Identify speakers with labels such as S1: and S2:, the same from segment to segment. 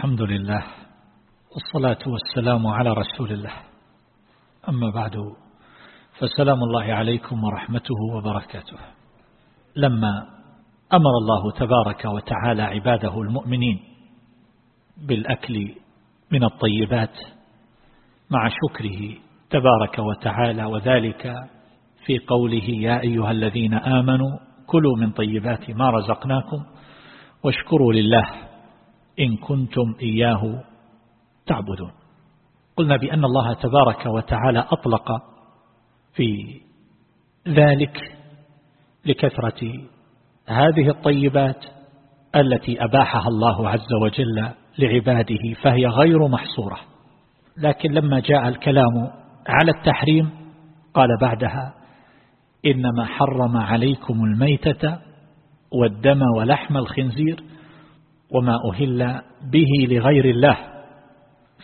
S1: الحمد لله والصلاة والسلام على رسول الله. أما بعد فسلام الله عليكم ورحمته وبركاته. لما أمر الله تبارك وتعالى عباده المؤمنين بالأكل من الطيبات مع شكره تبارك وتعالى وذلك في قوله يا أيها الذين آمنوا كلوا من طيبات ما رزقناكم واشكروا لله إن كنتم إياه تعبدون. قلنا بأن الله تبارك وتعالى أطلق في ذلك لكثرة هذه الطيبات التي أباحها الله عز وجل لعباده فهي غير محصورة. لكن لما جاء الكلام على التحريم قال بعدها إنما حرم عليكم الميتة والدم ولحم الخنزير وما أهل به لغير الله.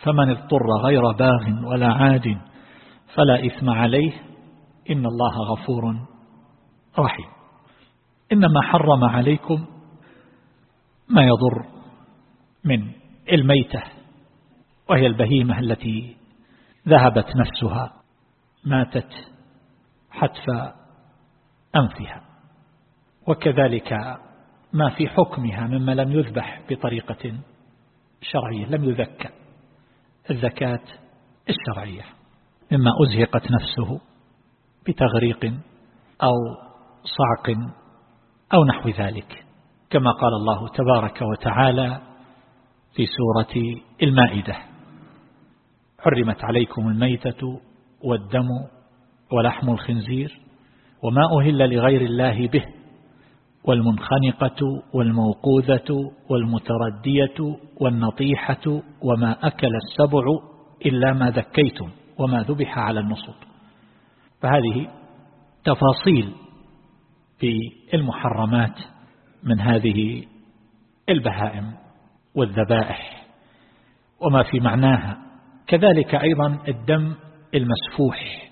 S1: فمن اضطر غير باغ ولا عاد فلا إثم عليه. إن الله غفور رحيم. إنما حرم عليكم ما يضر من الميتة وهي البهيمة التي ذهبت نفسها ماتت حتف أنفها. وكذلك ما في حكمها مما لم يذبح بطريقة شرعية لم يذكى الذكاة الشرعية مما أزهقت نفسه بتغريق أو صعق أو نحو ذلك. كما قال الله تبارك وتعالى في سورة المائدة حرمت عليكم الميتة والدم ولحم الخنزير وما أهل لغير الله به والمنخنقة والموقوذة والمتردية والنطيحة وما أكل السبع إلا ما ذكيتم وما ذبح على النصب. فهذه تفاصيل في المحرمات من هذه البهائم والذبائح وما في معناها. كذلك أيضا الدم المسفوح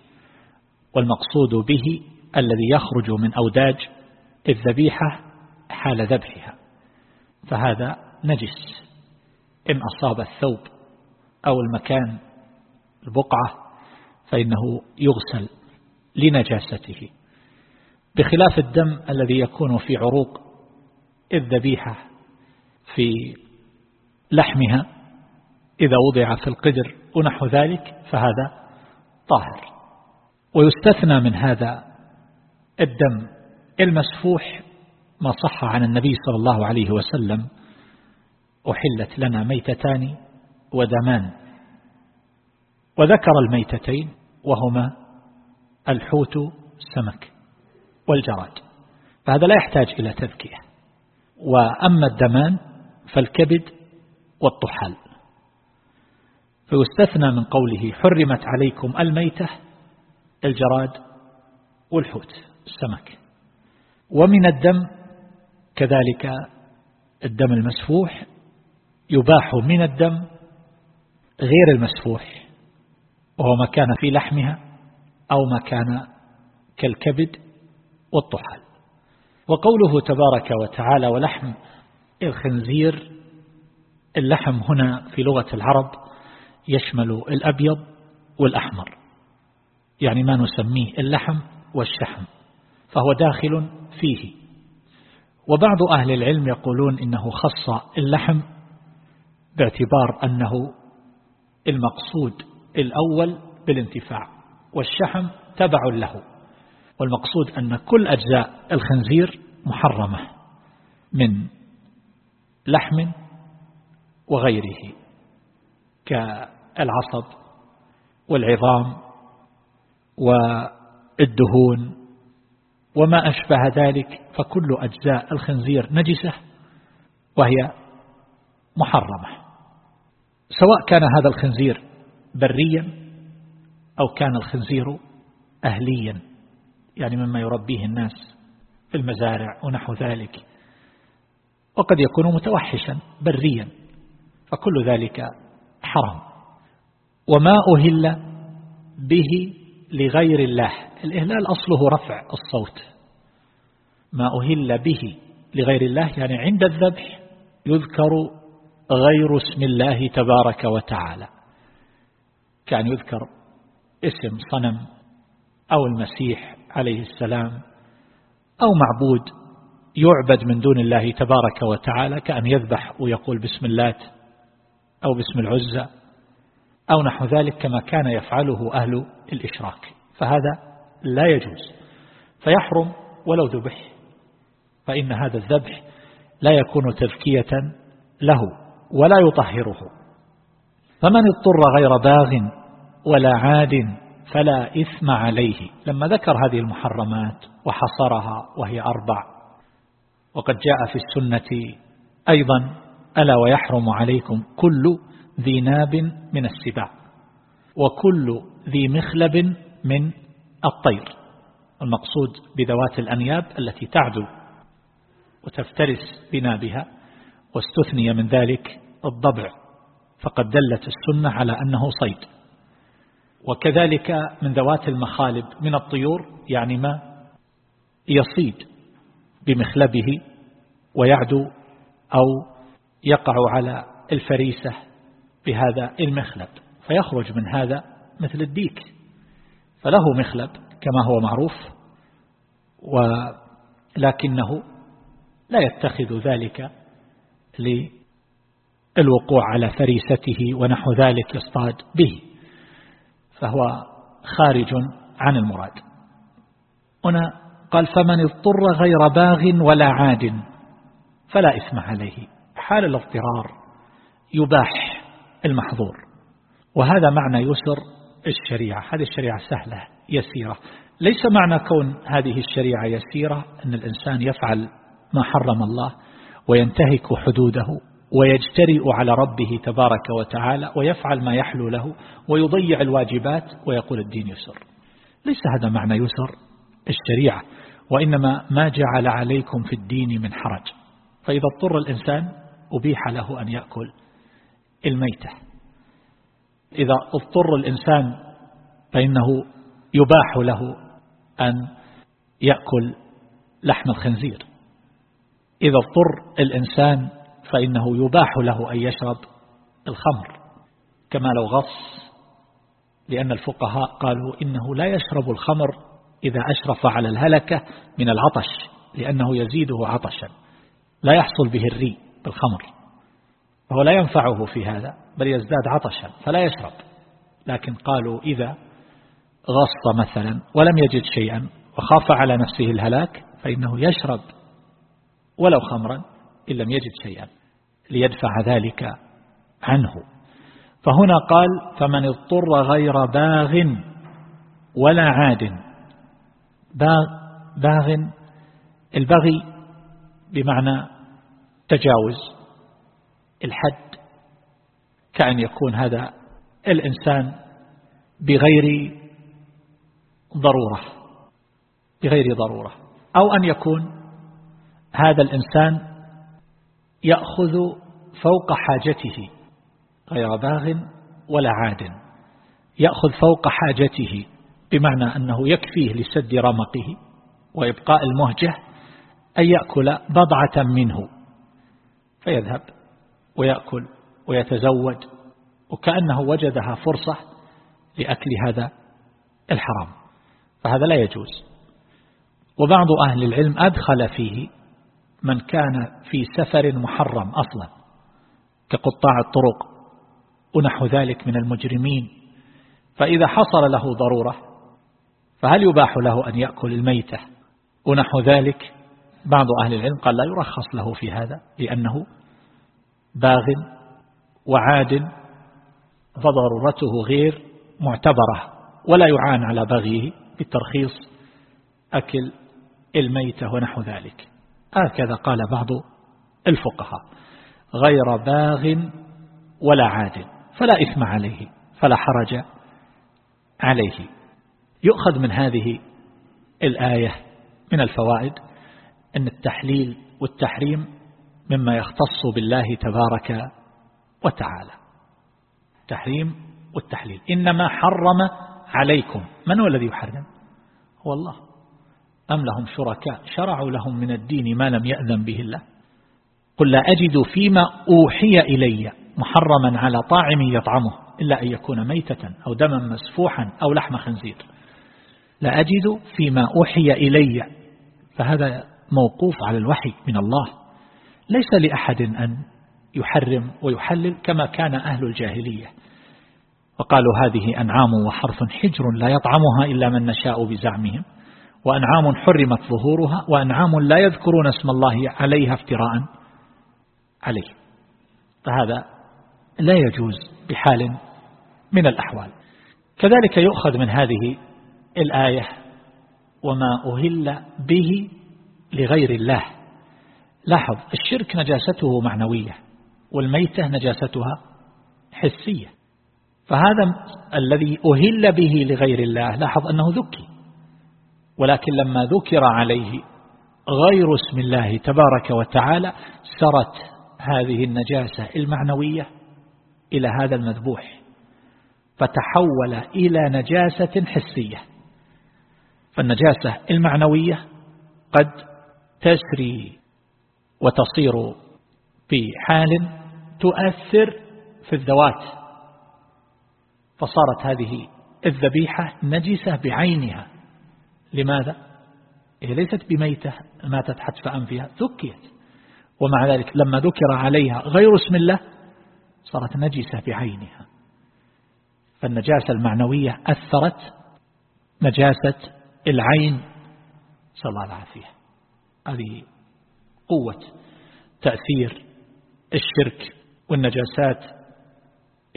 S1: والمقصود به الذي يخرج من أوداج الذبيحة حال ذبحها فهذا نجس. إن أصاب الثوب أو المكان البقعة فإنه يغسل لنجاسته. بخلاف الدم الذي يكون في عروق الذبيحة في لحمها إذا وضع في القدر ونحو ذلك فهذا طاهر. ويستثنى من هذا الدم المسفوح ما صح عن النبي صلى الله عليه وسلم أحلت لنا ميتتان ودمان. وذكر الميتتين وهما الحوت السمك والجراد. فهذا لا يحتاج إلى تذكية. وأما الدمان فالكبد والطحال. فيستثنى من قوله حرمت عليكم الميتة الجراد والحوت السمك. ومن الدم كذلك الدم المسفوح يباح من الدم غير المسفوح وهو ما كان في لحمها أو ما كان كالكبد والطحال. وقوله تبارك وتعالى ولحم الخنزير اللحم هنا في لغة العرب يشمل الأبيض والأحمر يعني ما نسميه اللحم والشحم. فهو داخل فيه. وبعض أهل العلم يقولون إنه خص اللحم باعتبار أنه المقصود الأول بالانتفاع والشحم تبع له. والمقصود أن كل أجزاء الخنزير محرمة من لحم وغيره كالعصب والعظام والدهون وما أشبه ذلك فكل أجزاء الخنزير نجسة وهي محرمة. سواء كان هذا الخنزير بريا أو كان الخنزير أهليا يعني مما يربيه الناس في المزارع ونحو ذلك. وقد يكون متوحشا بريا فكل ذلك حرام. وما أهل به لغير الله. الإهلال أصله رفع الصوت. ما أهل به لغير الله يعني عند الذبح يذكر غير اسم الله تبارك وتعالى. كان يذكر اسم صنم أو المسيح عليه السلام أو معبود يعبد من دون الله تبارك وتعالى كأن يذبح ويقول بسم اللات أو باسم العزة أو نحو ذلك كما كان يفعله أهل الإشراك. فهذا لا يجوز. فيحرم ولو ذبح. فإن هذا الذبح لا يكون تذكية له ولا يطهره. فمن اضطر غير باغ ولا عاد فلا إثم عليه. لما ذكر هذه المحرمات وحصرها وهي أربع وقد جاء في السنة أيضا ألا ويحرم عليكم كل ذي ناب من السباع وكل ذي مخلب من الطير المقصود بذوات الأنياب التي تعدو وتفترس بنابها واستثني من ذلك الضبع فقد دلت السنة على أنه صيد. وكذلك من ذوات المخالب من الطيور يعني ما يصيد بمخلبه ويعدو أو يقع على الفريسة بهذا المخلب فيخرج من هذا مثل الديك. فله مخلب كما هو معروف ولكنه لا يتخذ ذلك للوقوع على فريسته ونحو ذلك يصطاد به. فهو خارج عن المراد. هنا قال فمن اضطر غير باغ ولا عاد فلا إثم عليه. حال الاضطرار يباح المحظور. وهذا معنى يسر الشريعة. هذه الشريعة سهلة يسيرة. ليس معنى كون هذه الشريعة يسيرة أن الإنسان يفعل ما حرم الله وينتهك حدوده ويجترئ على ربه تبارك وتعالى ويفعل ما يحلو له ويضيع الواجبات ويقول الدين يسر. ليس هذا معنى يسر الشريعة وإنما ما جعل عليكم في الدين من حرج. فإذا اضطر الإنسان أبيح له أن يأكل الميتة. إذا اضطر الإنسان فإنه يباح له أن يأكل لحم الخنزير. إذا اضطر الإنسان فإنه يباح له أن يشرب الخمر كما لو غص لأن الفقهاء قالوا إنه لا يشرب الخمر إذا أشرف على الهلكة من العطش لأنه يزيده عطشا. لا يحصل به الري بالخمر. فهو لا ينفعه في هذا بل يزداد عطشا فلا يشرب. لكن قالوا إذا غص مثلا ولم يجد شيئا وخاف على نفسه الهلاك فإنه يشرب ولو خمرا إن لم يجد شيئا ليدفع ذلك عنه. فهنا قال فمن اضطر غير باغ ولا عاد. باغ, باغ البغي بمعنى تجاوز الحد كأن يكون هذا الإنسان بغير ضرورة بغير ضرورة أو أن يكون هذا الإنسان يأخذ فوق حاجته غير باغ ولا عاد يأخذ فوق حاجته بمعنى أنه يكفيه لسد رمقه وإبقاء المهجة أن يأكل بضعة منه فيذهب. ويأكل ويتزوج وكأنه وجدها فرصة لأكل هذا الحرام. فهذا لا يجوز. وبعض أهل العلم أدخل فيه من كان في سفر محرم أصلا كقطاع الطرق ونحو ذلك من المجرمين. فإذا حصل له ضرورة فهل يباح له أن يأكل الميتة؟ ونحو ذلك بعض أهل العلم قال لا يرخص له في هذا لأنه باغ وعاد فضرورته غير معتبرة ولا يعان على بغيه بالترخيص أكل الميتة ونحو ذلك. هكذا قال بعض الفقهاء غير باغ ولا عاد فلا إثم عليه فلا حرج عليه. يؤخذ من هذه الآية من الفوائد أن التحليل والتحريم مما يختص بالله تبارك وتعالى. التحريم والتحليل. إنما حرم عليكم. من هو الذي يحرم؟ هو الله. أم لهم شركاء؟ شرعوا لهم من الدين ما لم يأذن به الله. قل لا أجد فيما أوحي إلي محرما على طاعم يطعمه إلا أن يكون ميتة أو دما مسفوحا أو لحم خنزير. لا أجد فيما أوحي إلي. فهذا موقوف على الوحي من الله. ليس لأحد أن يحرم ويحلل كما كان أهل الجاهلية. وقالوا هذه أنعام وحرف حجر لا يطعمها إلا من نشاء بزعمهم. وأنعام حرمت ظهورها وأنعام لا يذكرون اسم الله عليها افتراء عليه. فهذا لا يجوز بحال من الأحوال. كذلك يؤخذ من هذه الآية وما أهل به لغير الله. لاحظ الشرك نجاسته معنوية والميتة نجاستها حسية. فهذا الذي أهل به لغير الله لاحظ أنه ذكي. ولكن لما ذكر عليه غير اسم الله تبارك وتعالى سرت هذه النجاسة المعنوية إلى هذا المذبوح. فتحول إلى نجاسة حسية. فالنجاسة المعنوية قد تسري وتصير في حال تؤثر في الذوات. فصارت هذه الذبيحة نجسة بعينها. لماذا؟ هي ليست بميتة ماتت حتف أنفها ذكيت. ومع ذلك لما ذكر عليها غير اسم الله صارت نجسة بعينها. فالنجاسة المعنوية أثرت نجاسة العين. صلى الله العافية هذه قوة تأثير الشرك والنجاسات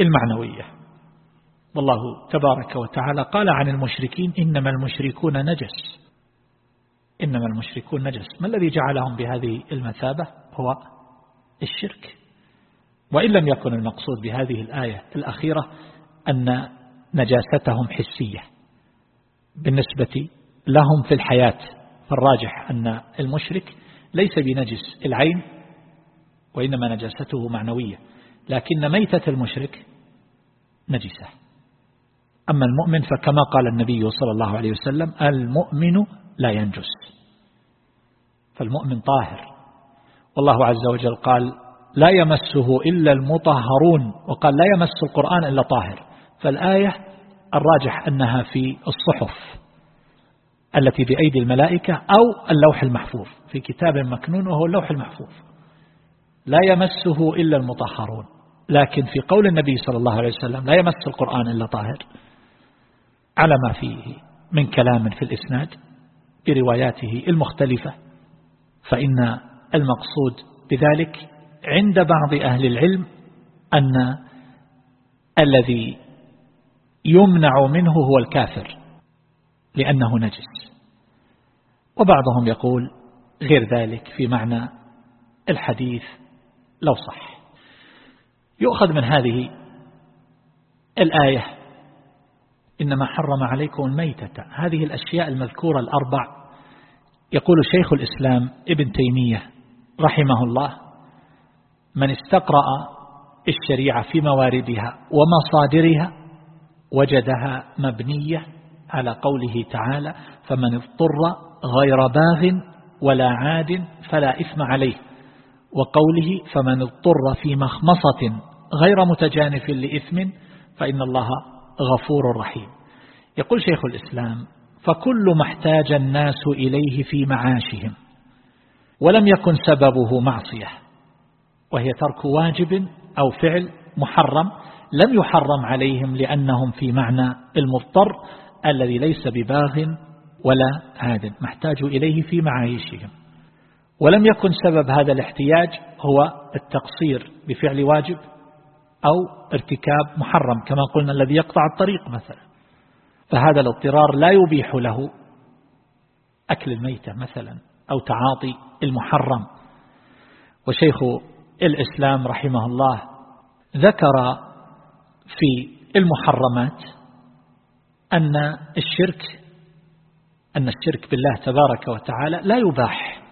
S1: المعنوية. والله تبارك وتعالى قال عن المشركين إنما المشركون نجس. إنما المشركون نجس. ما الذي جعلهم بهذه المثابة؟ هو الشرك. وإن لم يكن المقصود بهذه الآية الأخيرة أن نجاستهم حسية. بالنسبة لهم في الحياة فالراجح أن المشرك ليس بنجس العين وإنما نجاسته معنوية لكن ميتة المشرك نجسة. أما المؤمن فكما قال النبي صلى الله عليه وسلم المؤمن لا ينجس فالمؤمن طاهر. والله عز وجل قال لا يمسه إلا المطهرون وقال لا يمس القرآن إلا طاهر. فالآية الراجح أنها في الصحف التي بأيدي الملائكة أو اللوح المحفوظ. في كتاب مكنون وهو اللوح المحفوظ. لا يمسه إلا المطهرون. لكن في قول النبي صلى الله عليه وسلم لا يمس القرآن إلا طاهر. على ما فيه من كلام في الإسناد برواياته المختلفة. فإن المقصود بذلك عند بعض أهل العلم أن الذي يمنع منه هو الكافر لأنه نجس. وبعضهم يقول غير ذلك في معنى الحديث لو صح. يؤخذ من هذه الآية إنما حرم عليكم الميتة. هذه الأشياء المذكورة الأربع. يقول شيخ الإسلام ابن تيمية رحمه الله من استقرأ الشريعة في مواردها ومصادرها وجدها مبنية على قوله تعالى فمن اضطر غير باغ ولا عاد فلا إثم عليه. وقوله فمن اضطر في مخمصة غير متجانف لإثم فإن الله غفور رحيم. يقول شيخ الإسلام فكل ما احتاج الناس إليه في معاشهم ولم يكن سببه معصية وهي ترك واجب أو فعل محرم لم يحرم عليهم لأنهم في معنى المضطر الذي ليس بباغ ولا عاد محتاج إليه في معايشهم. ولم يكن سبب هذا الاحتياج هو التقصير بفعل واجب أو ارتكاب محرم كما قلنا الذي يقطع الطريق مثلا. فهذا الاضطرار لا يبيح له أكل الميتة مثلا أو تعاطي المحرم. وشيخ الإسلام رحمه الله ذكر في المحرمات أن الشرك أن الشرك بالله تبارك وتعالى لا يباح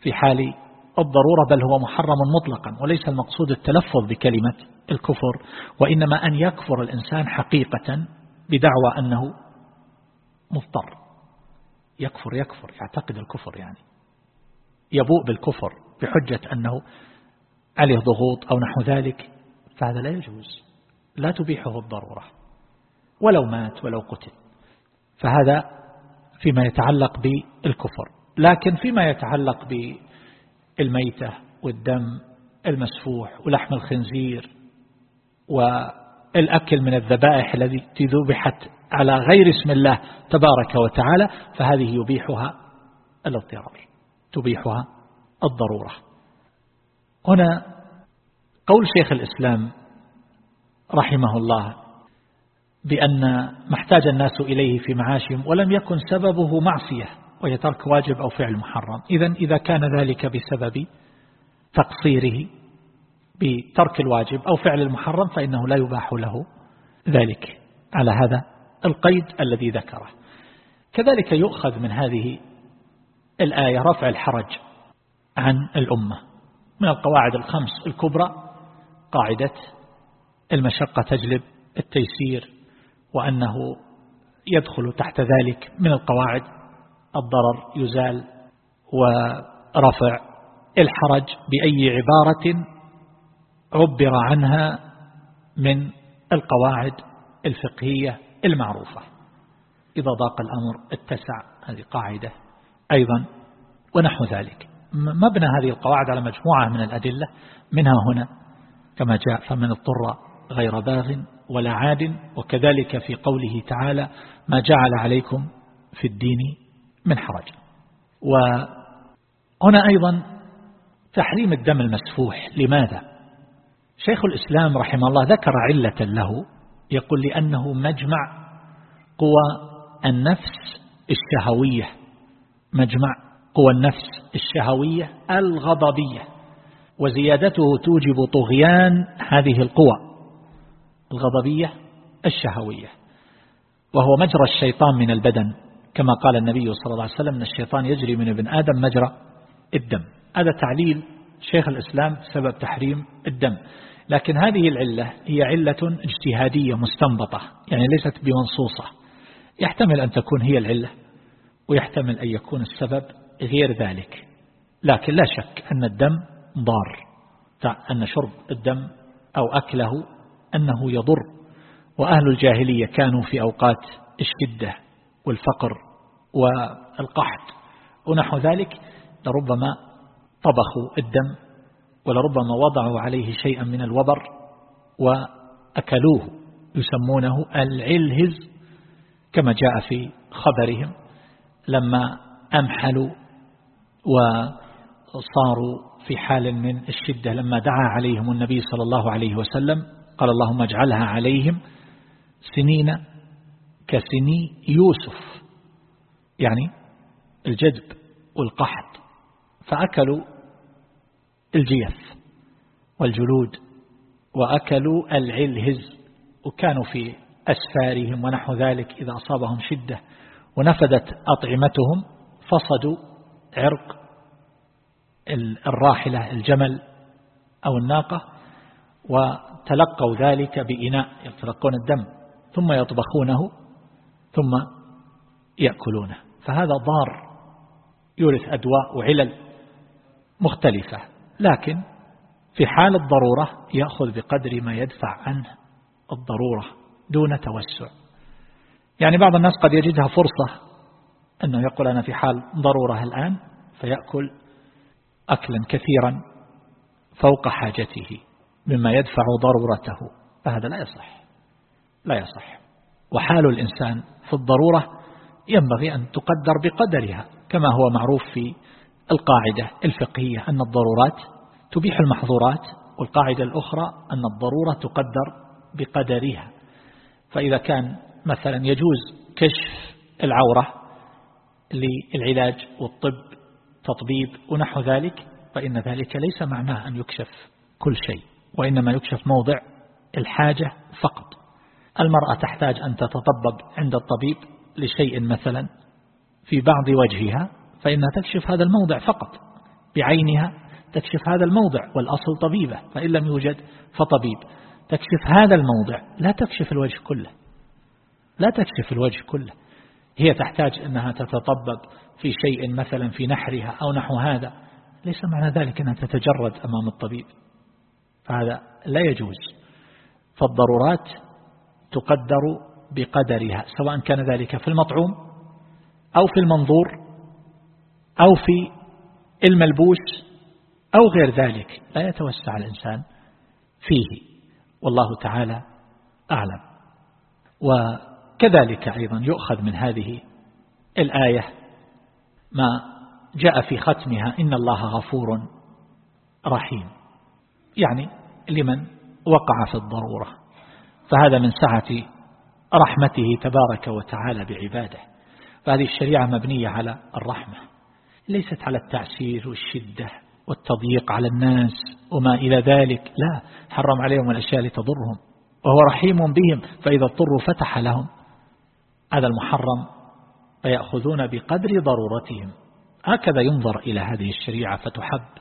S1: في حال الضرورة بل هو محرم مطلقا وليس المقصود التلفظ بكلمة الكفر وإنما أن يكفر الإنسان حقيقة بدعوى أنه مضطر. يكفر يكفر يعتقد الكفر يعني. يبوء بالكفر بحجة أنه عليه ضغوط أو نحو ذلك فهذا لا يجوز. لا تبيحه الضرورة. ولو مات ولو قتل. فهذا فيما يتعلق بالكفر. لكن فيما يتعلق بالميتة والدم المسفوح ولحم الخنزير والأكل من الذبائح التي ذبحت على غير اسم الله تبارك وتعالى فهذه يبيحها الاضطرار تبيحها الضرورة. هنا قول شيخ الإسلام رحمه الله بأن ما احتاج الناس إليه في معاشهم ولم يكن سببه معصية وهي ترك واجب أو فعل محرم. إذا إذا كان ذلك بسبب تقصيره بترك الواجب أو فعل المحرم فإنه لا يباح له ذلك. على هذا القيد الذي ذكره. كذلك يؤخذ من هذه الآية رفع الحرج عن الأمة. من القواعد الخمس الكبرى قاعدة المشقة تجلب التيسير وأنه يدخل تحت ذلك من القواعد الضرر يزال ورفع الحرج بأي عبارة عبر عنها من القواعد الفقهية المعروفة. إذا ضاق الأمر اتسع هذه قاعدة أيضا ونحو ذلك. مبنى هذه القواعد على مجموعة من الأدلة منها هنا كما جاء فمن اضطر غير باغ ولا عاد وكذلك في قوله تعالى ما جعل عليكم في الدين من حرج. وهنا أيضا تحريم الدم المسفوح. لماذا؟ شيخ الإسلام رحمه الله ذكر علة له يقول لأنه مجمع قوى النفس الشهوية مجمع قوى النفس الشهوية الغضبية وزيادته توجب طغيان هذه القوى. الغضبية الشهوية وهو مجرى الشيطان من البدن. كما قال النبي صلى الله عليه وسلم أن الشيطان يجري من ابن آدم مجرى الدم. هذا تعليل شيخ الإسلام سبب تحريم الدم. لكن هذه العلة هي علة اجتهادية مستنبطة يعني ليست بمنصوصة. يحتمل أن تكون هي العلة ويحتمل أن يكون السبب غير ذلك. لكن لا شك أن الدم ضار أن شرب الدم أو أكله أنه يضر وأهل الجاهلية كانوا في أوقات الشدة والفقر والقحط ونحو ذلك لربما طبخوا الدم ولربما وضعوا عليه شيئا من الوبر وأكلوه يسمونه العلهز كما جاء في خبرهم لما أمحلوا وصاروا في حال من الشدة لما دعا عليهم النبي صلى الله عليه وسلم قال اللهم اجعلها عليهم سنين كسني يوسف يعني الجدب والقحط فأكلوا الجيف والجلود وأكلوا العلهز وكانوا في أسفارهم ونحو ذلك إذا أصابهم شدة ونفدت أطعمتهم فصدوا عرق الراحلة الجمل أو الناقة وتلقوا ذلك بإناء يتلقون الدم ثم يطبخونه ثم يأكلونه. فهذا ضار يورث أدواء وعلل مختلفة. لكن في حال الضرورة يأخذ بقدر ما يدفع عنه الضرورة دون توسع. يعني بعض الناس قد يجدها فرصة أنه يقول أنا في حال ضرورة الآن فيأكل أكلا كثيرا فوق حاجته. مما يدفع ضرورته. فهذا لا يصح. لا يصح. وحال الإنسان في الضرورة ينبغي أن تقدر بقدرها كما هو معروف في القاعدة الفقهية أن الضرورات تبيح المحظورات والقاعدة الأخرى أن الضرورة تقدر بقدرها. فإذا كان مثلا يجوز كشف العورة للعلاج والطب تطبيب ونحو ذلك فإن ذلك ليس معناه أن يكشف كل شيء. وإنما يكشف موضع الحاجة فقط. المرأة تحتاج أن تتطبب عند الطبيب لشيء مثلا في بعض وجهها فإنها تكشف هذا الموضع فقط بعينها تكشف هذا الموضع والأصل طبيبة فإن لم يوجد فطبيب. تكشف هذا الموضع لا تكشف الوجه كله لا تكشف الوجه كله. هي تحتاج أنها تتطبب في شيء مثلا في نحرها أو نحو هذا. ليس معنى ذلك أنها تتجرد أمام الطبيب. فهذا لا يجوز. فالضرورات تقدر بقدرها سواء كان ذلك في المطعوم أو في المنظور أو في الملبوس أو غير ذلك. لا يتوسع الإنسان فيه. والله تعالى أعلم. وكذلك أيضا يؤخذ من هذه الآية ما جاء في ختمها إن الله غفور رحيم. يعني لمن وقع في الضرورة. فهذا من سعة رحمته تبارك وتعالى بعباده. فهذه الشريعة مبنية على الرحمة ليست على التعسير والشدة والتضييق على الناس وما إلى ذلك. لا حرم عليهم الأشياء لتضرهم وهو رحيم بهم فإذا اضطروا فتح لهم هذا المحرم فيأخذون بقدر ضرورتهم. هكذا ينظر إلى هذه الشريعة فتحب.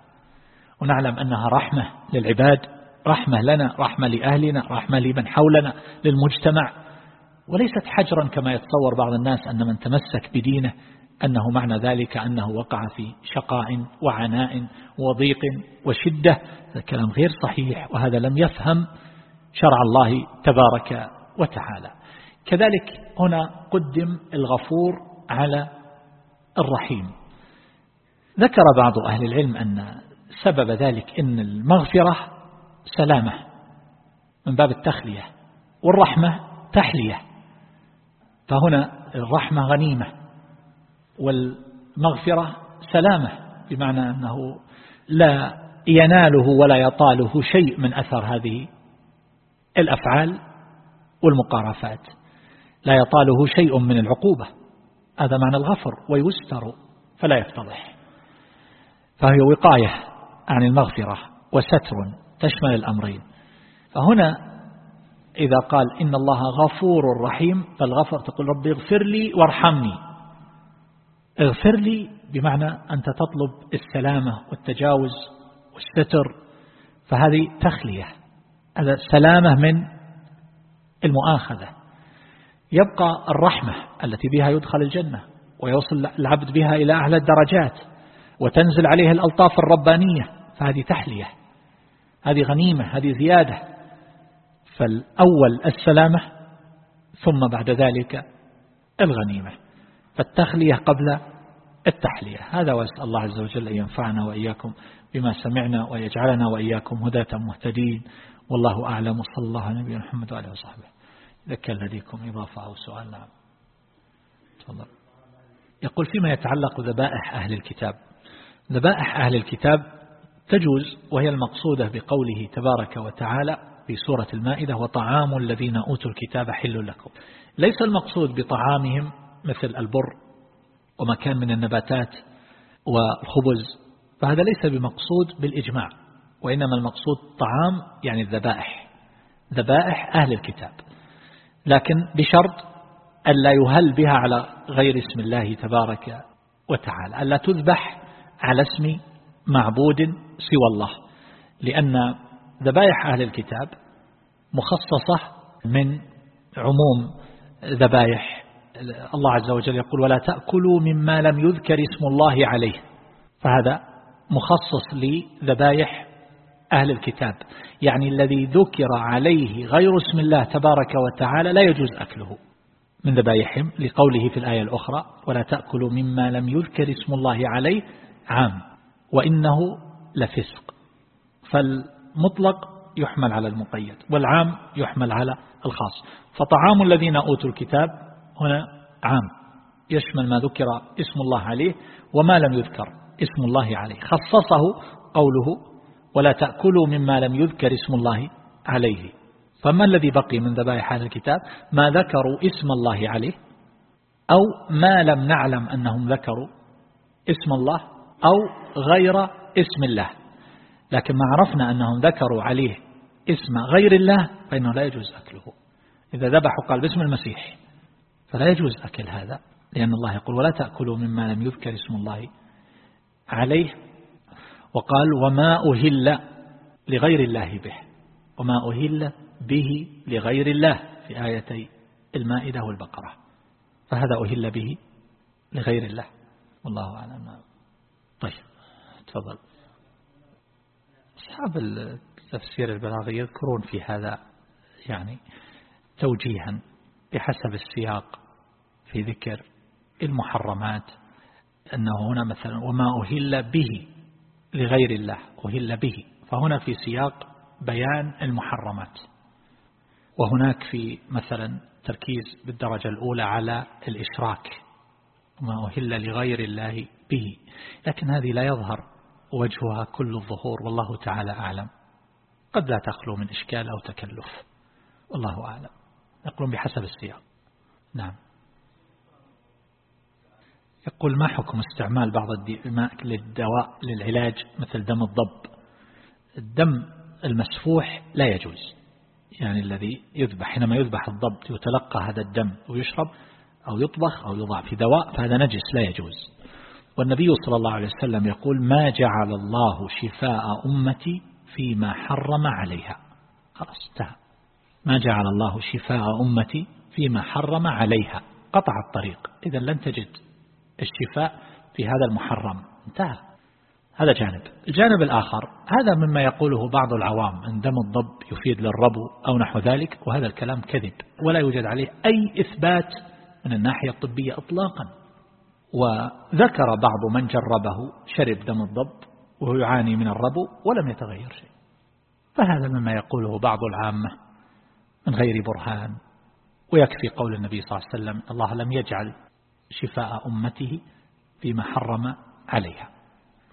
S1: ونعلم أنها رحمة للعباد رحمة لنا رحمة لأهلنا رحمة لمن حولنا للمجتمع. وليست حجرا كما يتصور بعض الناس أن من تمسك بدينه أنه معنى ذلك أنه وقع في شقاء وعناء وضيق وشدة. هذا كلام غير صحيح وهذا لم يفهم شرع الله تبارك وتعالى. كذلك هنا قدم الغفور على الرحيم. ذكر بعض أهل العلم أن سبب ذلك أن المغفرة سلامة من باب التخلية والرحمة تحلية. فهنا الرحمة غنيمة والمغفرة سلامة بمعنى أنه لا يناله ولا يطاله شيء من أثر هذه الأفعال والمقارفات. لا يطاله شيء من العقوبة هذا معنى الغفر ويستر فلا يفتضح. فهي وقاية عن المغفرة وستر تشمل الأمرين. فهنا إذا قال إن الله غفور رحيم فالغفر تقول ربي اغفر لي وارحمني. اغفر لي بمعنى أنت تطلب السلامة والتجاوز والستر. فهذه تخلية. هذا سلامة من المؤاخذة. يبقى الرحمة التي بها يدخل الجنة ويوصل العبد بها إلى أعلى الدرجات وتنزل عليه الألطاف الربانية. فهذه تحلية. هذه غنيمة هذه زيادة. فالأول السلامة ثم بعد ذلك الغنيمة. فالتخلية قبل التحلية. هذا وأسأل الله عز وجل أن ينفعنا وإياكم بما سمعنا ويجعلنا وإياكم هداة مهتدين. والله أعلم. وصلى الله على نبينا محمد وعليه وصحبه. إذا كان لديكم إضافة أو سؤال. نعم. تفضل. يقول فيما يتعلق ذبائح أهل الكتاب. ذبائح أهل الكتاب تجوز وهي المقصودة بقوله تبارك وتعالى في سورة المائدة وطعام الذين أوتوا الكتاب حل لكم. ليس المقصود بطعامهم مثل البر وما كان من النباتات والخبز فهذا ليس بمقصود بالإجماع وإنما المقصود طعام يعني الذبائح ذبائح أهل الكتاب. لكن بشرط ألا يهل بها على غير اسم الله تبارك وتعالى ألا تذبح على اسم معبود سوى الله. لأن ذبائح أهل الكتاب مخصصة من عموم ذبائح الله عز وجل يقول ولا تأكلوا مما لم يذكر اسم الله عليه. فهذا مخصص لذبائح أهل الكتاب. يعني الذي ذكر عليه غير اسم الله تبارك وتعالى لا يجوز أكله. من ذبائحهم لقوله في الآية الأخرى ولا تأكلوا مما لم يذكر اسم الله عليه عام. وإنه لفسق. فالمطلق يحمل على المقيد والعام يحمل على الخاص. فطعام الذين أوتوا الكتاب هنا عام. يشمل ما ذكر اسم الله عليه وما لم يذكر اسم الله عليه. خصصه قوله ولا تأكلوا مما لم يذكر اسم الله عليه. فما الذي بقي من ذبائح هذا الكتاب؟ ما ذكروا اسم الله عليه أو ما لم نعلم أنهم ذكروا اسم الله أو غير اسم الله. لكن ما عرفنا أنهم ذكروا عليه اسم غير الله فإنه لا يجوز أكله. إذا ذبحوا قال باسم المسيح. فلا يجوز أكل هذا لأن الله يقول ولا تأكلوا مما لم يذكر اسم الله عليه. وقال وما أهل لغير الله به. وما أهل به لغير الله في آيتي المائدة والبقرة. فهذا أهل به لغير الله. والله أعلم. طيب تفضل. أصحاب تفسير البلاغي يذكرون في هذا يعني توجيها بحسب السياق في ذكر المحرمات أنه هنا مثلا وما أهل به لغير الله أهل به. فهنا في سياق بيان المحرمات. وهناك في مثلا تركيز بالدرجة الأولى على الإشراك وما أهل لغير الله به. لكن هذه لا يظهر وجهها كل الظهور والله تعالى أعلم. قد لا تخلو من إشكال أو تكلف. والله أعلم. يقولون بحسب السياق. نعم. يقول ما حكم استعمال بعض الدماء للدواء للعلاج مثل دم الضب؟ الدم المسفوح لا يجوز. يعني الذي يذبح حينما يذبح الضب يتلقى هذا الدم ويشرب أو يطبخ أو يوضع في دواء فهذا نجس لا يجوز. والنبي صلى الله عليه وسلم يقول ما جعل الله شفاء أمتي فيما حرم عليها. خلاص انتهى. ما جعل الله شفاء أمتي فيما حرم عليها. قطع الطريق. إذا لن تجد الشفاء في هذا المحرم. انتهى. هذا جانب. الجانب الآخر هذا مما يقوله بعض العوام أن دم الضب يفيد للربو أو نحو ذلك وهذا الكلام كذب. ولا يوجد عليه أي إثبات من الناحية الطبية إطلاقا. وذكر بعض من جربه شرب دم الضب وهو يعاني من الربو ولم يتغير شيء. فهذا مما يقوله بعض العامة من غير برهان ويكفي قول النبي صلى الله عليه وسلم الله لم يجعل شفاء أمته فيما حرم عليها.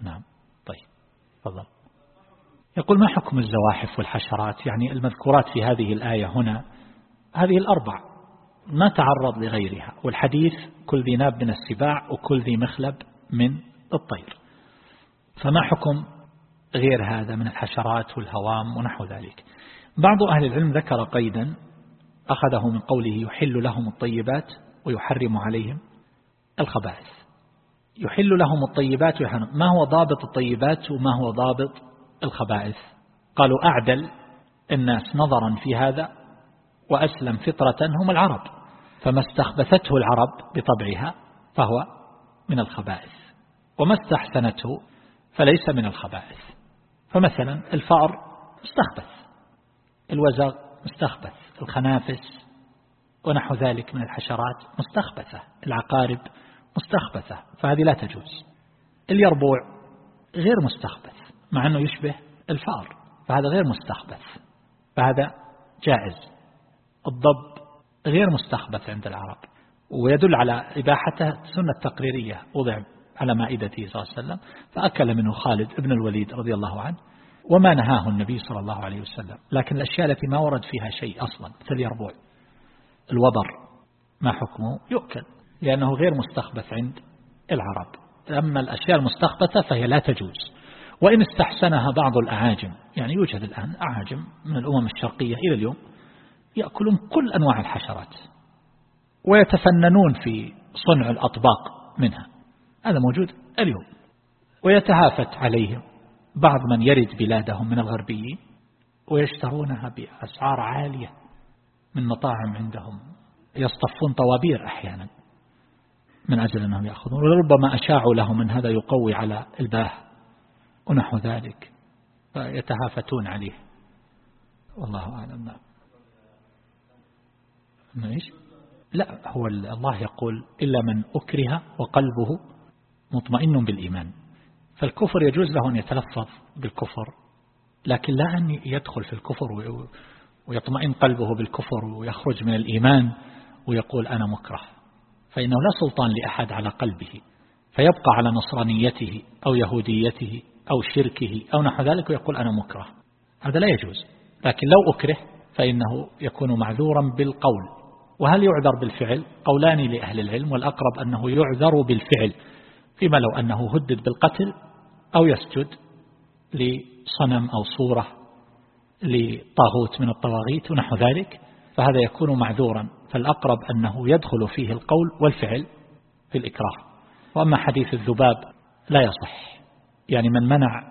S1: نعم طيب تفضل. يقول ما حكم الزواحف والحشرات؟ يعني المذكورات في هذه الآية هنا هذه الأربع ما تعرض لغيرها والحديث كل ذي ناب من السباع وكل ذي مخلب من الطير. فما حكم غير هذا من الحشرات والهوام ونحو ذلك؟ بعض أهل العلم ذكر قيدا أخذه من قوله يحل لهم الطيبات ويحرم عليهم الخبائث. يحل لهم الطيبات ويحرم. ما هو ضابط الطيبات وما هو ضابط الخبائث؟ قالوا أعدل الناس نظرا في هذا وأسلم فطرة هم العرب فما استخبثته العرب بطبعها فهو من الخبائث وما استحسنته فليس من الخبائث فمثلا الفأر مستخبث الوزغ مستخبث الخنافس ونحو ذلك من الحشرات مستخبثة العقارب مستخبثة فهذه لا تجوز اليربوع غير مستخبث مع أنه يشبه الفأر فهذا غير مستخبث فهذا جائز. الضب غير مستخبث عند العرب ويدل على إباحته سنة تقريرية وضع على مائدته صلى الله عليه وسلم. فأكل منه خالد ابن الوليد رضي الله عنه وما نهاه النبي صلى الله عليه وسلم. لكن الأشياء التي ما ورد فيها شيء أصلا مثل اليربوع الوبر ما حكمه؟ يؤكل لأنه غير مستخبث عند العرب. أما الأشياء المستخبثة فهي لا تجوز. وإن استحسنها بعض الأعاجم يعني يوجد الآن أعاجم من الأمم الشرقية إلى اليوم يأكلون كل أنواع الحشرات ويتفننون في صنع الأطباق منها. هذا موجود اليوم. ويتهافت عليهم بعض من يرد بلادهم من الغربيين ويشترونها بأسعار عالية من مطاعم عندهم. يصطفون طوابير أحيانا من أجل أنهم يأخذون. ولربما أشاعوا لهم أن هذا يقوي على الباه ونحو ذلك. فيتهافتون عليه. والله أعلم. إيش لا هو الله يقول إلا من أكره وقلبه مطمئن بالإيمان. فالكفر يجوز له أن يتلفظ بالكفر لكن لا أن يدخل في الكفر ويطمئن قلبه بالكفر ويخرج من الإيمان ويقول أنا مكره. فإنه لا سلطان لأحد على قلبه فيبقى على نصرانيته أو يهوديته أو شركه أو نحو ذلك ويقول أنا مكره. هذا لا يجوز لكن لو أكره فإنه يكون معذورا بالقول. وهل يعذر بالفعل؟ قولان لأهل العلم والأقرب أنه يعذر بالفعل فيما لو أنه هدد بالقتل أو يسجد لصنم أو صورة لطاغوت من الطواغيت ونحو ذلك فهذا يكون معذورا. فالأقرب أنه يدخل فيه القول والفعل في الإكراه. وأما حديث الذباب لا يصح. يعني من منع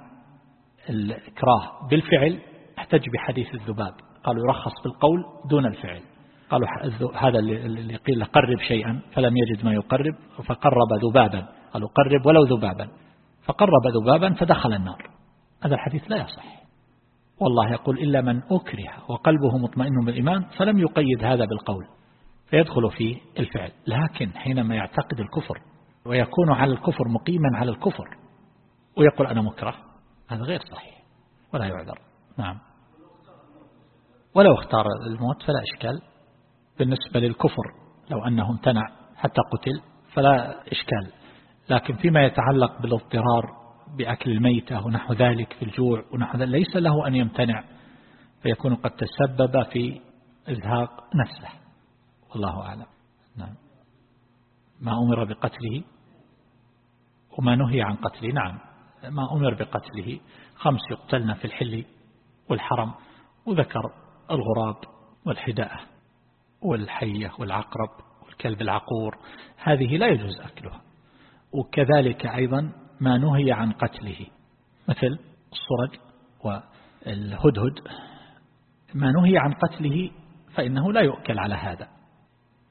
S1: الإكراه بالفعل احتج بحديث الذباب. قالوا يرخص بالقول دون الفعل. قالوا هذا اللي قيل قرب شيئا فلم يجد ما يقرب فقرب ذبابا. قالوا قرب ولو ذبابا. فقرب ذبابا فدخل النار. هذا الحديث لا يصح. والله يقول إلا من أكره وقلبه مطمئن بالإيمان فلم يقيد هذا بالقول. فيدخل فيه الفعل. لكن حينما يعتقد الكفر ويكون على الكفر مقيما على الكفر ويقول أنا مكره هذا غير صحيح ولا يعذر. نعم. ولو اختار الموت فلا إشكال. بالنسبة للكفر لو أنه امتنع حتى قتل فلا إشكال. لكن فيما يتعلق بالاضطرار بأكل الميتة ونحو ذلك في الجوع ونحو ذلك ليس له أن يمتنع فيكون قد تسبب في إزهاق نفسه. والله أعلم. نعم. ما أمر بقتله؟ وما نهي عن قتله؟ نعم. ما أمر بقتله. خمس يقتلن في الحل والحرم وذكر الغراب والحداء. والحية والعقرب والكلب العقور هذه لا يجوز أكلها. وكذلك أيضا ما نهي عن قتله مثل الصرج والهدهد. ما نهي عن قتله فإنه لا يؤكل على هذا.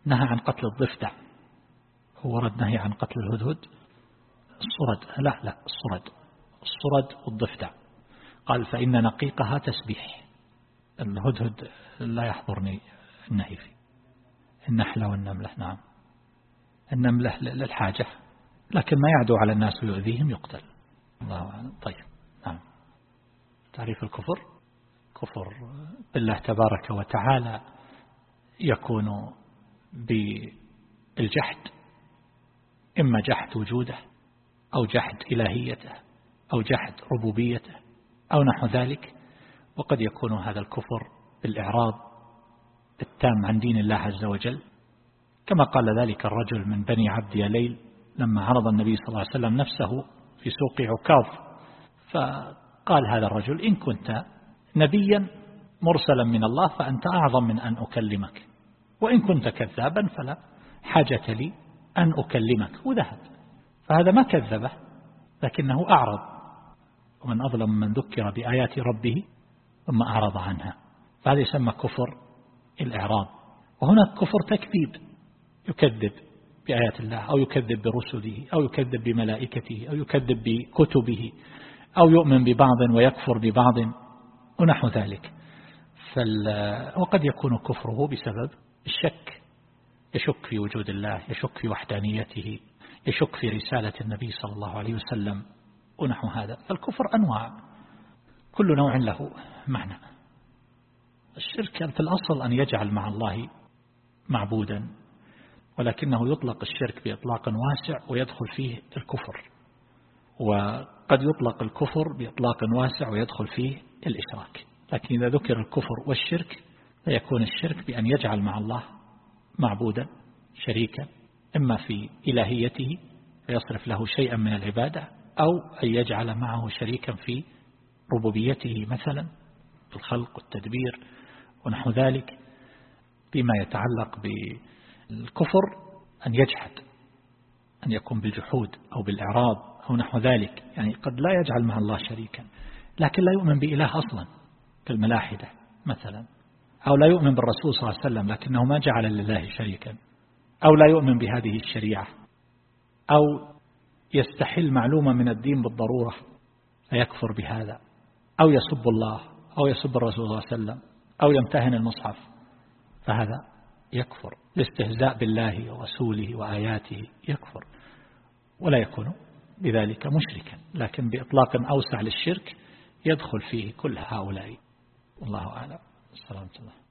S1: نهى عن قتل الضفدع. هو ورد نهي عن قتل الهدهد؟ الصرد لا لا الصرد الصرد والضفدع. قال فإن نقيقها تسبيح. الهدهد لا يحضرني النهي فيه. النحلة والنملة نعم. النملة للحاجة لكن ما يعدو على الناس ويؤذيهم يقتل. الله أعلم. طيب نعم. تعريف الكفر؟ كفر بالله تبارك وتعالى يكون بالجحد إما جحد وجوده أو جحد إلهيته أو جحد ربوبيته أو نحو ذلك. وقد يكون هذا الكفر بالإعراض التام عن دين الله عز وجل. كما قال ذلك الرجل من بني عبد يليل لما عرض النبي صلى الله عليه وسلم نفسه في سوق عكاظ. فقال هذا الرجل إن كنت نبيا مرسلا من الله فأنت أعظم من أن أكلمك. وإن كنت كذابا فلا حاجة لي أن أكلمك. وذهب. فهذا ما كذبه لكنه أعرض. ومن أظلم من ذكر بآيات ربه ثم أعرض عنها. فهذا يسمى كفر. الإعراض وهناك كفر تكذيب يكذب بآيات الله أو يكذب برسله أو يكذب بملائكته أو يكذب بكتبه أو يؤمن ببعض ويكفر ببعض ونحو ذلك. وقد يكون كفره بسبب الشك. يشك في وجود الله يشك في وحدانيته يشك في رسالة النبي صلى الله عليه وسلم ونحو هذا. فالكفر أنواع كل نوع له معنى. الشرك في الأصل أن يجعل مع الله معبودا ولكنه يطلق الشرك بإطلاق واسع ويدخل فيه الكفر وقد يطلق الكفر بإطلاق واسع ويدخل فيه الإشراك. لكن إذا ذكر الكفر والشرك فيكون الشرك بأن يجعل مع الله معبودا شريكا إما في إلهيته فيصرف له شيئا من العبادة أو أن يجعل معه شريكا في ربوبيته مثلا في الخلق والتدبير. ونحو ذلك بما يتعلق بالكفر أن يجحد أن يكون بالجحود أو بالإعراض أو نحو ذلك. يعني قد لا يجعل مع الله شريكا لكن لا يؤمن بإله أصلا كالملاحدة مثلا. أو لا يؤمن بالرسول صلى الله عليه وسلم لكنه ما جعل لله شريكا. أو لا يؤمن بهذه الشريعة. أو يستحل معلومة من الدين بالضرورة فيكفر بهذا؟ أو يسب الله؟ أو يسب الرسول صلى الله عليه وسلم؟ أو يمتهن المصحف فهذا يكفر. الاستهزاء بالله ورسوله وآياته يكفر ولا يكون بذلك مشركا لكن بإطلاق أوسع للشرك يدخل فيه كل هؤلاء. والله أعلم. السلام عليكم.